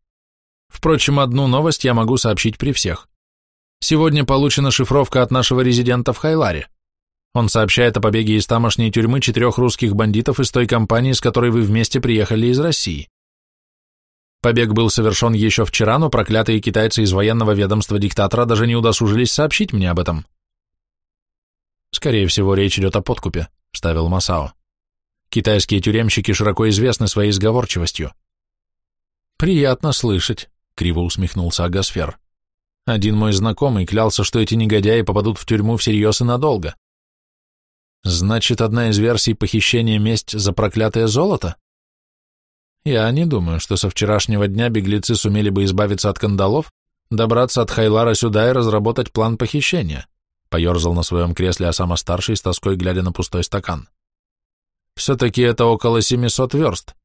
«Впрочем, одну новость я могу сообщить при всех. Сегодня получена шифровка от нашего резидента в Хайларе. Он сообщает о побеге из тамошней тюрьмы четырех русских бандитов из той компании, с которой вы вместе приехали из России. Побег был совершен еще вчера, но проклятые китайцы из военного ведомства диктатора даже не удосужились сообщить мне об этом. Скорее всего, речь идет о подкупе, вставил Масао. Китайские тюремщики широко известны своей сговорчивостью. Приятно слышать, криво усмехнулся Агасфер. Один мой знакомый клялся, что эти негодяи попадут в тюрьму всерьез и надолго. Значит, одна из версий похищения месть за проклятое золото? Я не думаю, что со вчерашнего дня беглецы сумели бы избавиться от кандалов, добраться от Хайлара сюда и разработать план похищения, поерзал на своем кресле Асама старший с тоской глядя на пустой стакан. Все-таки это около 700 верст,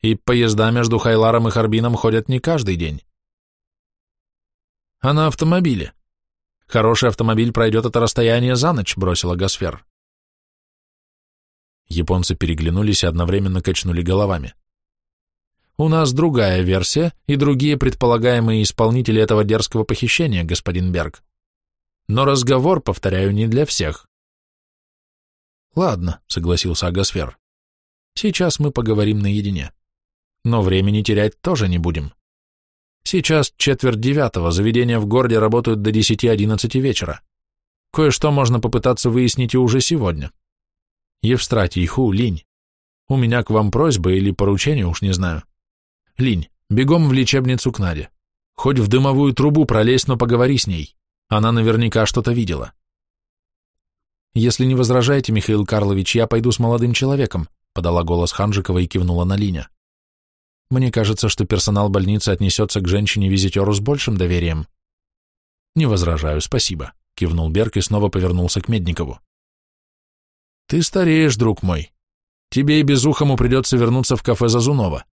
и поезда между Хайларом и Харбином ходят не каждый день а на автомобиле. Хороший автомобиль пройдет это расстояние за ночь, бросила Гасфер. Японцы переглянулись и одновременно качнули головами. У нас другая версия и другие предполагаемые исполнители этого дерзкого похищения, господин Берг. Но разговор, повторяю, не для всех. Ладно, согласился Агасфер. Сейчас мы поговорим наедине. Но времени терять тоже не будем. Сейчас четверть девятого, заведения в городе работают до десяти-одиннадцати вечера. Кое-что можно попытаться выяснить и уже сегодня. Евстратий, Ху, Линь, у меня к вам просьба или поручение, уж не знаю. Линь, бегом в лечебницу к Наде. Хоть в дымовую трубу пролезь, но поговори с ней. Она наверняка что-то видела. Если не возражаете, Михаил Карлович, я пойду с молодым человеком, подала голос Ханжикова и кивнула на Линя. Мне кажется, что персонал больницы отнесется к женщине-визитеру с большим доверием. Не возражаю, спасибо, кивнул Берг и снова повернулся к Медникову. Ты стареешь, друг мой. Тебе и безухому придется вернуться в кафе Зазунова.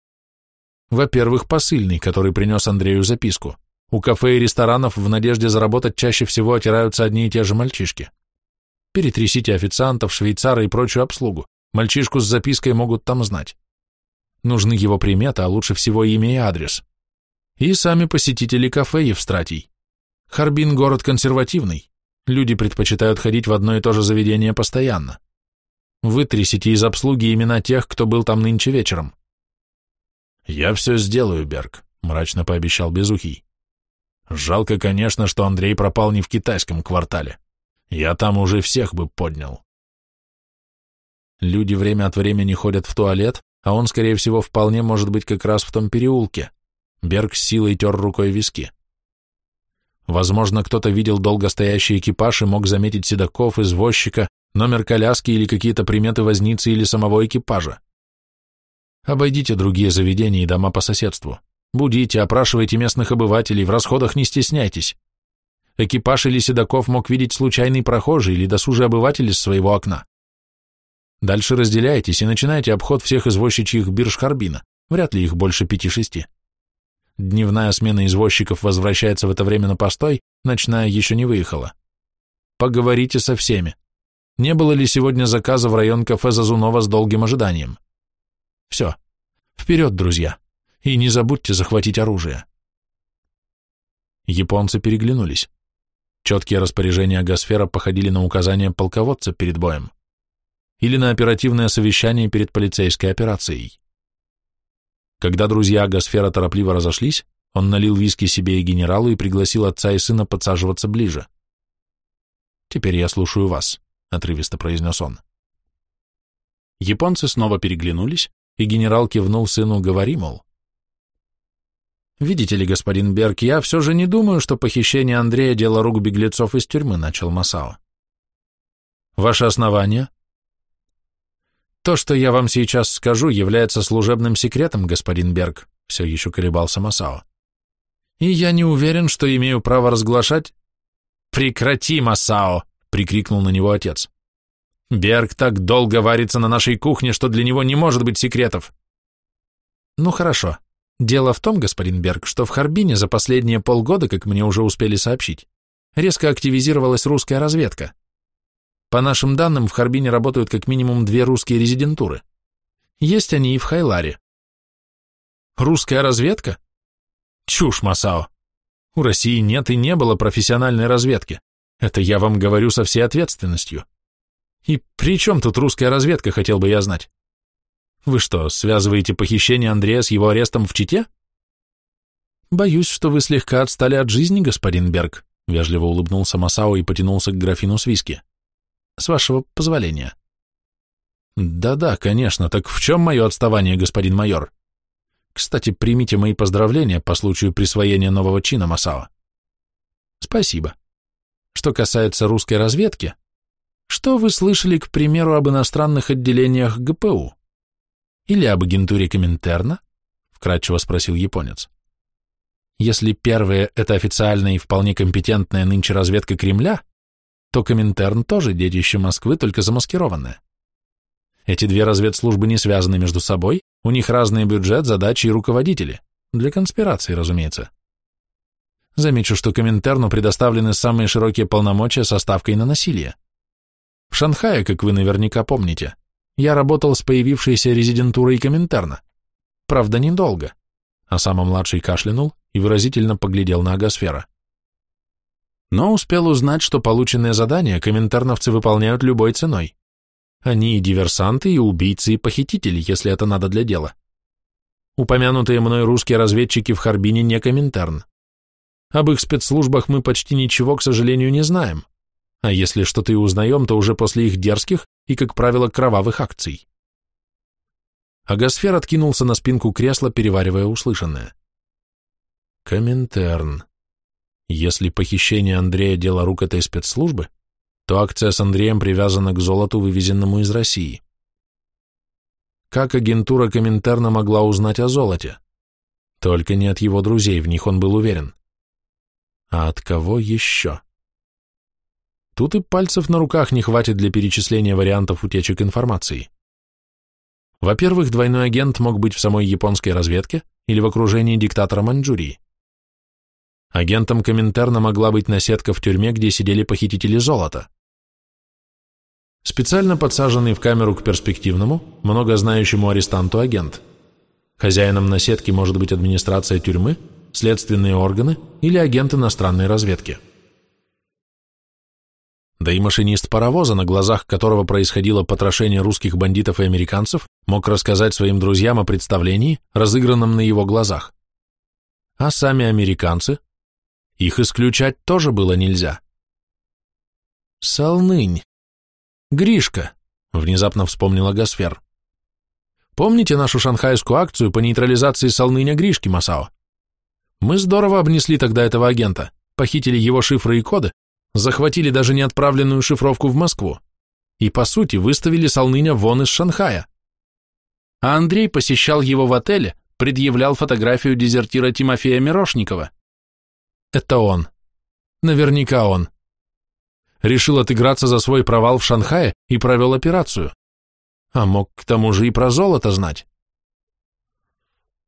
Во-первых, посыльный, который принес Андрею записку. У кафе и ресторанов в надежде заработать чаще всего отираются одни и те же мальчишки. Перетрясите официантов, швейцара и прочую обслугу. Мальчишку с запиской могут там знать. Нужны его приметы, а лучше всего имя и адрес. И сами посетители кафе Евстратий. Харбин – город консервативный. Люди предпочитают ходить в одно и то же заведение постоянно. Вытрясите из обслуги имена тех, кто был там нынче вечером. «Я все сделаю, Берг», — мрачно пообещал Безухий. «Жалко, конечно, что Андрей пропал не в китайском квартале. Я там уже всех бы поднял». Люди время от времени ходят в туалет, а он, скорее всего, вполне может быть как раз в том переулке. Берг с силой тер рукой виски. Возможно, кто-то видел долго стоящий экипаж и мог заметить седаков, извозчика, номер коляски или какие-то приметы возницы или самого экипажа. Обойдите другие заведения и дома по соседству. Будите, опрашивайте местных обывателей, в расходах не стесняйтесь. Экипаж или седаков мог видеть случайный прохожий или досужий обыватель из своего окна. Дальше разделяйтесь и начинайте обход всех извозчичьих бирж Харбина, вряд ли их больше пяти-шести. Дневная смена извозчиков возвращается в это время на постой, ночная еще не выехала. Поговорите со всеми. Не было ли сегодня заказа в район кафе Зазунова с долгим ожиданием? Все. Вперед, друзья. И не забудьте захватить оружие. Японцы переглянулись. Четкие распоряжения Гасфера походили на указания полководца перед боем или на оперативное совещание перед полицейской операцией. Когда друзья Гасфера торопливо разошлись, он налил виски себе и генералу и пригласил отца и сына подсаживаться ближе. «Теперь я слушаю вас», — отрывисто произнес он. Японцы снова переглянулись, и генерал кивнул сыну, говори, мол. «Видите ли, господин Берг, я все же не думаю, что похищение Андрея – дело рук беглецов из тюрьмы», – начал Масао. «Ваше основание?» «То, что я вам сейчас скажу, является служебным секретом, господин Берг», – все еще колебался Масао. «И я не уверен, что имею право разглашать...» «Прекрати, Масао!» – прикрикнул на него отец. Берг так долго варится на нашей кухне, что для него не может быть секретов. Ну хорошо. Дело в том, господин Берг, что в Харбине за последние полгода, как мне уже успели сообщить, резко активизировалась русская разведка. По нашим данным, в Харбине работают как минимум две русские резидентуры. Есть они и в Хайларе. Русская разведка? Чушь, Масао. У России нет и не было профессиональной разведки. Это я вам говорю со всей ответственностью. И при чем тут русская разведка, хотел бы я знать? Вы что, связываете похищение Андрея с его арестом в Чите? Боюсь, что вы слегка отстали от жизни, господин Берг, вежливо улыбнулся Масао и потянулся к графину с виски. С вашего позволения. Да-да, конечно, так в чем мое отставание, господин майор? Кстати, примите мои поздравления по случаю присвоения нового чина Масао. Спасибо. Что касается русской разведки, что вы слышали, к примеру, об иностранных отделениях ГПУ? Или об агентуре Коминтерна? Вкратчиво спросил японец. Если первое – это официальная и вполне компетентная нынче разведка Кремля, то Коминтерн тоже детище Москвы, только замаскированное. Эти две разведслужбы не связаны между собой, у них разный бюджет, задачи и руководители. Для конспирации, разумеется. Замечу, что Коминтерну предоставлены самые широкие полномочия со ставкой на насилие. В Шанхае, как вы наверняка помните, я работал с появившейся резидентурой Коминтерна. Правда, недолго. А самый младший кашлянул и выразительно поглядел на Агосфера. Но успел узнать, что полученные задания коминтерновцы выполняют любой ценой. Они и диверсанты, и убийцы, и похитители, если это надо для дела. Упомянутые мной русские разведчики в Харбине не Коминтерн. Об их спецслужбах мы почти ничего, к сожалению, не знаем а если что-то и узнаем, то уже после их дерзких и, как правило, кровавых акций. Агосфер откинулся на спинку кресла, переваривая услышанное. Коминтерн. Если похищение Андрея – дело рук этой спецслужбы, то акция с Андреем привязана к золоту, вывезенному из России. Как агентура Коминтерна могла узнать о золоте? Только не от его друзей, в них он был уверен. А от кого еще? Тут и пальцев на руках не хватит для перечисления вариантов утечек информации. Во-первых, двойной агент мог быть в самой японской разведке или в окружении диктатора Маньчжурии. Агентом Коминтерна могла быть наседка в тюрьме, где сидели похитители золота. Специально подсаженный в камеру к перспективному, многознающему арестанту агент. Хозяином наседки может быть администрация тюрьмы, следственные органы или агент иностранной разведки да и машинист паровоза, на глазах которого происходило потрошение русских бандитов и американцев, мог рассказать своим друзьям о представлении, разыгранном на его глазах. А сами американцы? Их исключать тоже было нельзя. Солнынь. Гришка, внезапно вспомнила Гасфер. Помните нашу шанхайскую акцию по нейтрализации Солныня Гришки, Масао? Мы здорово обнесли тогда этого агента, похитили его шифры и коды, захватили даже неотправленную шифровку в Москву и, по сути, выставили Солныня вон из Шанхая. А Андрей посещал его в отеле, предъявлял фотографию дезертира Тимофея Мирошникова. Это он. Наверняка он. Решил отыграться за свой провал в Шанхае и провел операцию. А мог к тому же и про золото знать.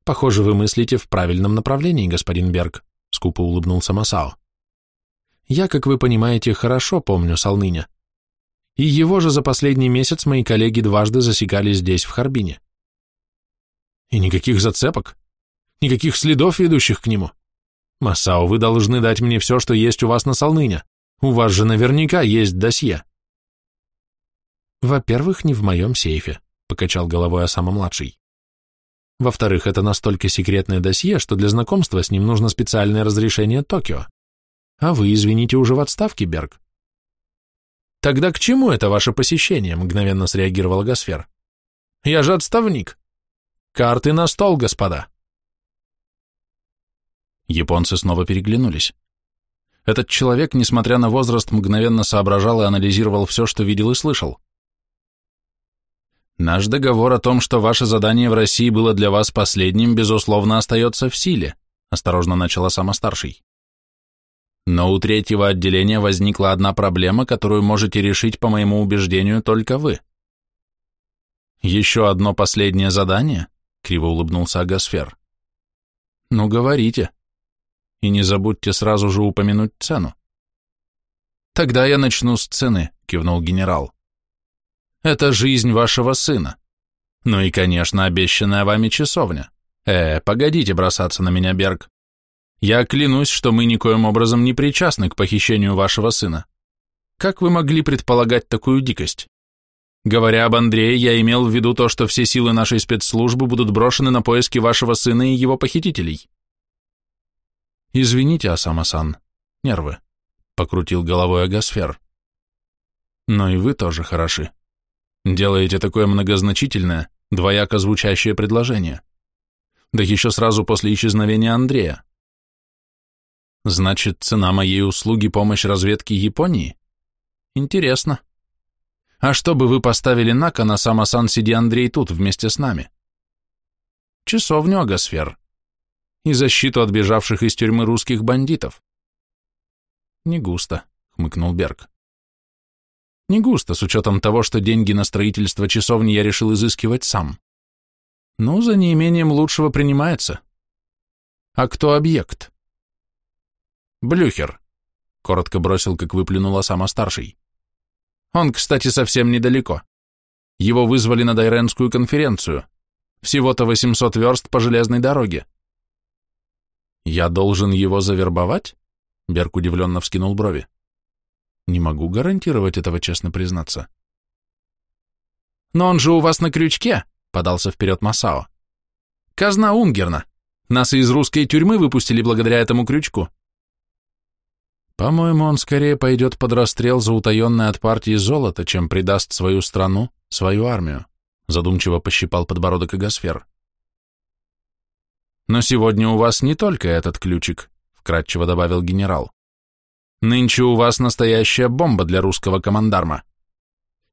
Похоже, вы мыслите в правильном направлении, господин Берг, скупо улыбнулся Масао. Я, как вы понимаете, хорошо помню Салныня. И его же за последний месяц мои коллеги дважды засекали здесь, в Харбине. И никаких зацепок, никаких следов, ведущих к нему. Масао, вы должны дать мне все, что есть у вас на Салныня. У вас же наверняка есть досье. Во-первых, не в моем сейфе, покачал головой Осама-младший. Во-вторых, это настолько секретное досье, что для знакомства с ним нужно специальное разрешение Токио. А вы, извините, уже в отставке, Берг. Тогда к чему это ваше посещение? Мгновенно среагировал Гасфер. Я же отставник. Карты на стол, господа. Японцы снова переглянулись. Этот человек, несмотря на возраст, мгновенно соображал и анализировал все, что видел и слышал. Наш договор о том, что ваше задание в России было для вас последним, безусловно, остается в силе, осторожно начала сама старший. Но у третьего отделения возникла одна проблема, которую можете решить, по моему убеждению, только вы. Еще одно последнее задание? Криво улыбнулся Агасфер. Ну, говорите. И не забудьте сразу же упомянуть цену. Тогда я начну с цены, кивнул генерал. Это жизнь вашего сына. Ну и, конечно, обещанная вами часовня. Э, погодите бросаться на меня, Берг. Я клянусь, что мы никоим образом не причастны к похищению вашего сына. Как вы могли предполагать такую дикость? Говоря об Андрее, я имел в виду то, что все силы нашей спецслужбы будут брошены на поиски вашего сына и его похитителей. Извините, Асама-сан, нервы, — покрутил головой Агасфер. Но и вы тоже хороши. Делаете такое многозначительное, двояко звучащее предложение. Да еще сразу после исчезновения Андрея. Значит, цена моей услуги – помощь разведке Японии? Интересно. А что бы вы поставили на кон, а сам сиди Андрей тут вместе с нами? Часовню Агосфер. И защиту от бежавших из тюрьмы русских бандитов. Не густо, хмыкнул Берг. Не густо, с учетом того, что деньги на строительство часовни я решил изыскивать сам. Ну, за неимением лучшего принимается. А кто объект? Блюхер, коротко бросил, как выплюнула сама старший. Он, кстати, совсем недалеко. Его вызвали на Дайренскую конференцию. Всего-то 800 верст по железной дороге. Я должен его завербовать? Берк удивленно вскинул брови. Не могу гарантировать этого, честно признаться. «Но он же у вас на крючке», — подался вперед Масао. «Казна Унгерна. Нас из русской тюрьмы выпустили благодаря этому крючку». «По-моему, он скорее пойдет под расстрел за утаенное от партии золото, чем предаст свою страну, свою армию», — задумчиво пощипал подбородок Эгосфер. «Но сегодня у вас не только этот ключик», — вкратчиво добавил генерал. Нынче у вас настоящая бомба для русского командарма.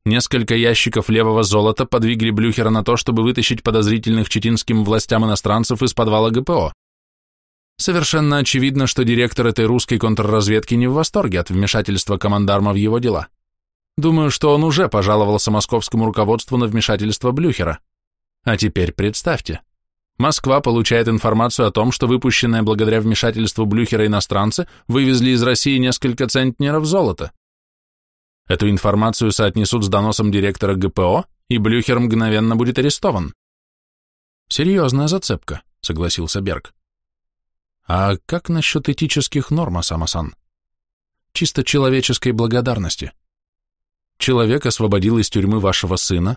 Несколько ящиков левого золота подвигли Блюхера на то, чтобы вытащить подозрительных читинским властям иностранцев из подвала ГПО. Совершенно очевидно, что директор этой русской контрразведки не в восторге от вмешательства командарма в его дела. Думаю, что он уже пожаловался московскому руководству на вмешательство Блюхера. А теперь представьте, Москва получает информацию о том, что выпущенные благодаря вмешательству Блюхера иностранцы вывезли из России несколько центнеров золота. Эту информацию соотнесут с доносом директора ГПО, и Блюхер мгновенно будет арестован. Серьезная зацепка, согласился Берг. А как насчет этических норм, Асамасан? Чисто человеческой благодарности. Человек освободил из тюрьмы вашего сына,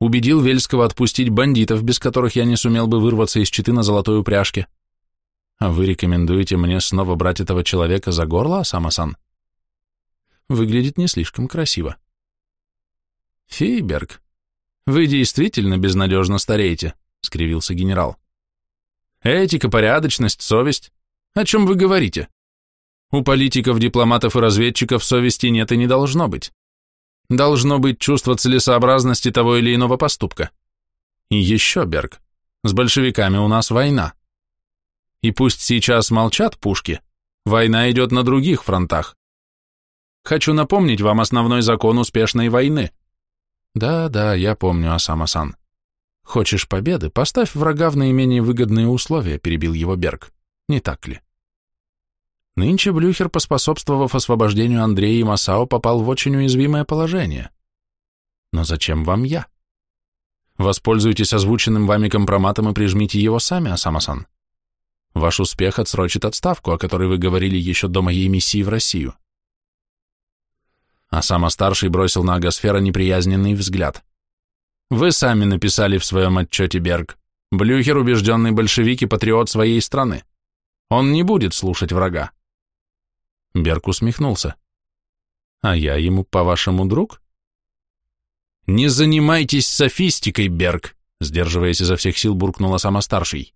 Убедил Вельского отпустить бандитов, без которых я не сумел бы вырваться из Читы на золотой упряжке. А вы рекомендуете мне снова брать этого человека за горло, Асама-сан? Выглядит не слишком красиво. Фейберг, вы действительно безнадежно стареете, — скривился генерал. Этика, порядочность, совесть. О чем вы говорите? У политиков, дипломатов и разведчиков совести нет и не должно быть. Должно быть чувство целесообразности того или иного поступка. И еще, Берг, с большевиками у нас война. И пусть сейчас молчат пушки, война идет на других фронтах. Хочу напомнить вам основной закон успешной войны. Да-да, я помню, Асама-сан. Хочешь победы, поставь врага в наименее выгодные условия, перебил его Берг. Не так ли? Нынче Блюхер, поспособствовав освобождению Андрея и Масао, попал в очень уязвимое положение. Но зачем вам я? Воспользуйтесь озвученным вами компроматом и прижмите его сами, Асамасан. Ваш успех отсрочит отставку, о которой вы говорили еще до моей миссии в Россию. а сам старший бросил на Агосфера неприязненный взгляд. Вы сами написали в своем отчете, Берг. Блюхер – убежденный большевик и патриот своей страны. Он не будет слушать врага. Берг усмехнулся. А я ему, по-вашему, друг? Не занимайтесь софистикой, Берг, сдерживаясь изо всех сил, буркнула сама старший.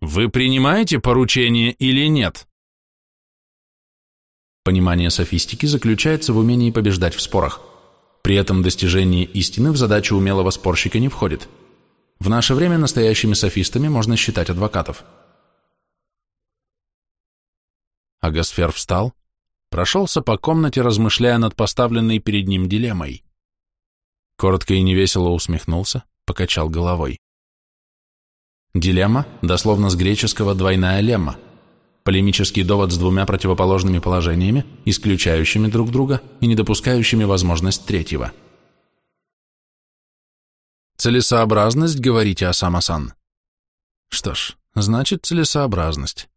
Вы принимаете поручение или нет? Понимание софистики заключается в умении побеждать в спорах. При этом достижение истины в задачу умелого спорщика не входит. В наше время настоящими софистами можно считать адвокатов. Агасфер встал, прошелся по комнате, размышляя над поставленной перед ним дилеммой. Коротко и невесело усмехнулся, покачал головой. Дилемма, дословно с греческого «двойная лемма», полемический довод с двумя противоположными положениями, исключающими друг друга и не допускающими возможность третьего. Целесообразность, говорите, Асама-сан? Что ж, значит целесообразность.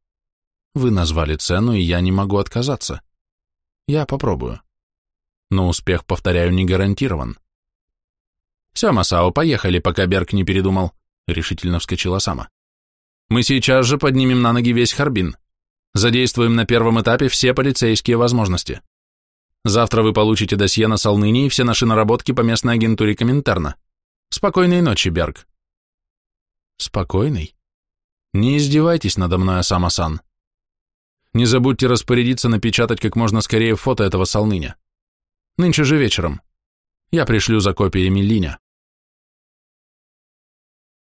Вы назвали цену, и я не могу отказаться. Я попробую. Но успех, повторяю, не гарантирован. Все, Масао, поехали, пока Берг не передумал, решительно вскочила Сама. Мы сейчас же поднимем на ноги весь Харбин. Задействуем на первом этапе все полицейские возможности. Завтра вы получите досье на Солныни и все наши наработки по местной агентуре Коминтерна. Спокойной ночи, Берг. Спокойной? Не издевайтесь надо мной, Асама-сан. Не забудьте распорядиться напечатать как можно скорее фото этого Солныня. Нынче же вечером. Я пришлю за копиями Линя.